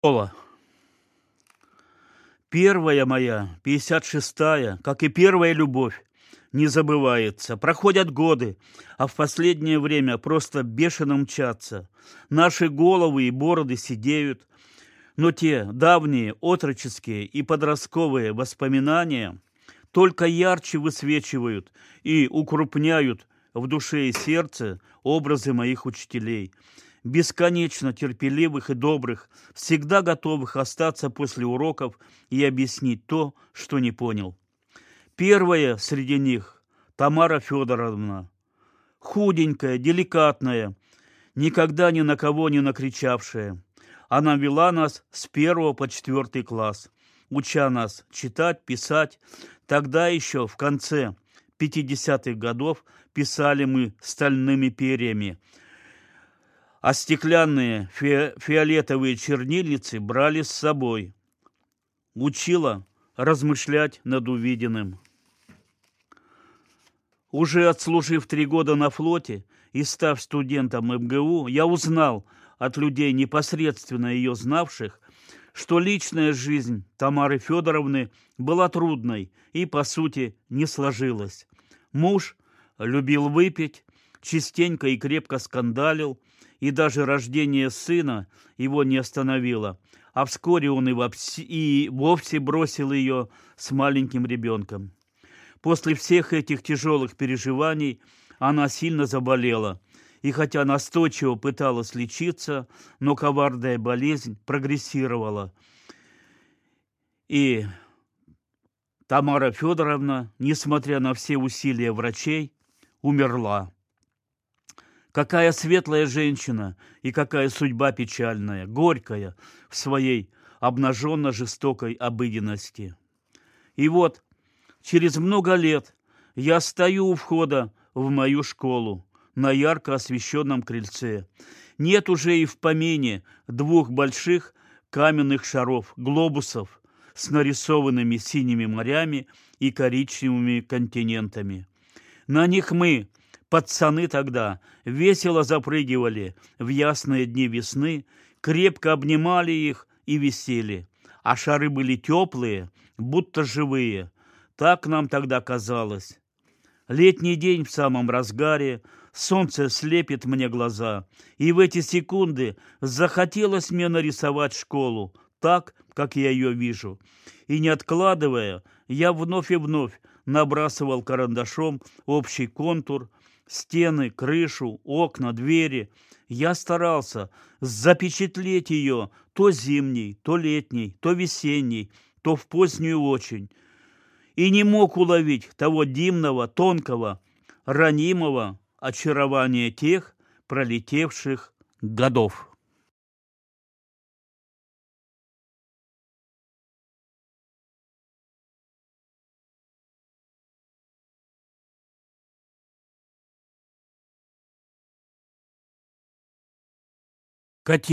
Школа. Первая моя, 56-я, как и первая любовь, не забывается. Проходят годы, а в последнее время просто бешено мчатся. Наши головы и бороды сидеют, но те давние отроческие и подростковые воспоминания только ярче высвечивают и укрупняют в душе и сердце образы моих учителей – бесконечно терпеливых и добрых, всегда готовых остаться после уроков и объяснить то, что не понял. Первая среди них – Тамара Федоровна. Худенькая, деликатная, никогда ни на кого не накричавшая. Она вела нас с первого по четвертый класс, уча нас читать, писать. Тогда еще в конце 50-х годов писали мы стальными перьями – а стеклянные фи фиолетовые чернильницы брали с собой. Учила размышлять над увиденным. Уже отслужив три года на флоте и став студентом МГУ, я узнал от людей, непосредственно ее знавших, что личная жизнь Тамары Федоровны была трудной и, по сути, не сложилась. Муж любил выпить, частенько и крепко скандалил, и даже рождение сына его не остановило, а вскоре он и вовсе, и вовсе бросил ее с маленьким ребенком. После всех этих тяжелых переживаний она сильно заболела, и хотя настойчиво пыталась лечиться, но коварная болезнь прогрессировала. И Тамара Федоровна, несмотря на все усилия врачей, умерла. Какая светлая женщина и какая судьба печальная, горькая в своей обнаженно-жестокой обыденности. И вот через много лет я стою у входа в мою школу на ярко освещенном крыльце. Нет уже и в помине двух больших каменных шаров, глобусов с нарисованными синими морями и коричневыми континентами. На них мы, Пацаны тогда весело запрыгивали в ясные дни весны, крепко обнимали их и висели. А шары были теплые, будто живые. Так нам тогда казалось. Летний день в самом разгаре, солнце слепит мне глаза, и в эти секунды захотелось мне нарисовать школу так, как я ее вижу. И не откладывая, я вновь и вновь набрасывал карандашом общий контур, стены, крышу, окна, двери. Я старался запечатлеть ее то зимней, то летней, то весенней, то в позднюю очень. И не мог уловить того димного, тонкого, ранимого очарования тех пролетевших годов. Катя